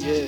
Yeah.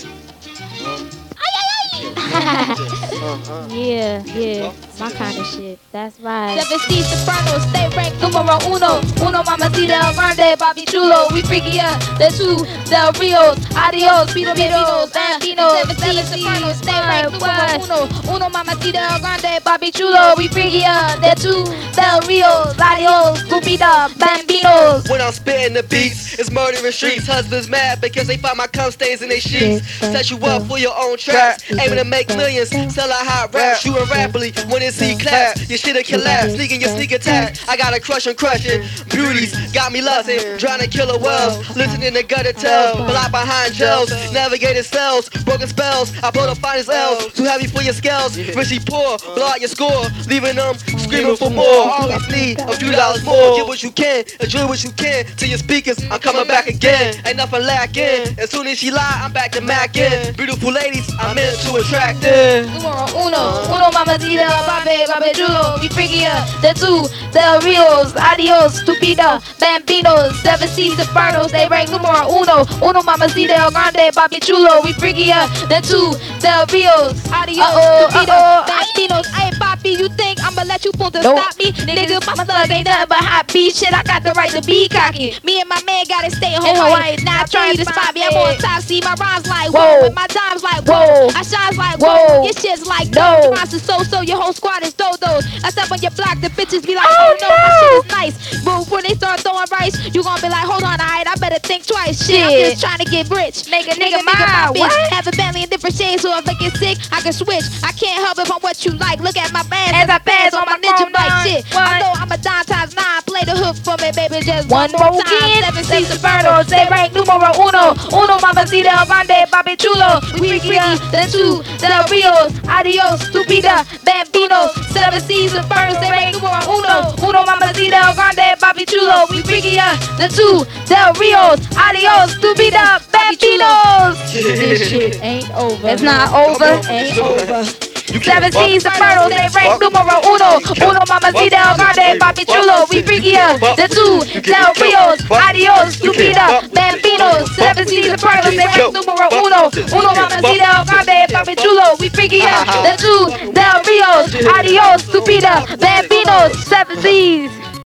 Uh-huh. Yeah, yeah, my kind of shit. That's right. Seven Seas Soprano, stay ranked numero uno. Uno mamacita El Grande, Bobby Chulo. We freaky up. The two, Del Rios, Adios, Pito Pitos, Bambinos. Seven Seas Soprano, stay ranked numero uno. Uno mamacita Grande, Bobby Chulo. We freaky up. The two, Del Rios, Adios, Pupita, Bambinos. When I'm spitting the beats, it's murder in streets. Husbands mad because they find my cum stains in their sheets. Set you up for your own traps, aiming to make millions. Sell a hot rap, shooting rapidly when it's C class. Your shit'll collapse, sneaking your sneak attack. I got a crush on crushing. Beauties got me lusting, drowning killer wells. Listening to gutter tell, block behind gels. Navigated cells, broken spells. I blow the finest L's, too heavy for your scales. Richie poor, blow out your score, leaving them screaming for more. Always need a few dollars more. Get what you can, enjoy what you can. To your speakers, I'm coming back again. Ain't nothing lacking. As soon as she lie, I'm back to macking. Beautiful ladies, I'm into attracting. Numero uno, uno mamacita, Babe, Babe Chulo, we freaky up. The two, Del Rios, Adios, Stupida, Bambinos, Seven Seas Infernos, they rank numero uno, uno mamacita, El Grande, Babe Chulo, we freaky up. The two, Del Rios, Adios, Stupida, Bambinos. Hey, Papi, you think I'ma let you pull to Nope. stop me? Nigga, my thug ain't nothing but hot beat shit. I got the right to be cocky. Me and my man gotta stay home. Hawaii. Now try to spot me. I'm on top. See my rhymes like Whoa. whoa, my dimes like Whoa. whoa. I shines like Whoa. whoa. Your shit's like No. rhymes is so so. Your whole squad is dodos. I step on your block, the bitches be like, Oh, oh, no, my no. shit is nice. But when they start throwing rice, you gonna be like, hold on, alright, I better think twice. Shit, I'm just trying to get rich. Nigga, Nigga, nigga, nigga, my my, bitch. what? Have a family in different shades, so if I get sick, I can switch. I can't help if I'm what you like. Look at my bands as I pass on my ninja bike shit. I know I'm a dime times nine. Play the hook for me, baby, just One one, more time. Seven seas inferno, say rank numero uno. Uno mamacita, Grande, Bobby Chulo. We freaky, the two, Del Rios, Adios, Stupida, Bambino. Seven seas inferno, say rank numero uno. Uno mamacita, Grande, Bobby Chulo. We freaky, the two, Del Rios, Adios, Stupida, Bambinos. This shit ain't over. It's not over. Ain't over. Seven seas inferno, they rank numero uno. Uno mamacita, Grande, Bobby Chulo. We freaky, the two, Del Rios, Adios, Stupida, Bambinos. Seven seas inferno, they rank numero uno. Uno mamacita, Grande, Bobby Chulo. We freaky, the two, Del Rios, Adios, Stupida, Bambinos. Seven seas.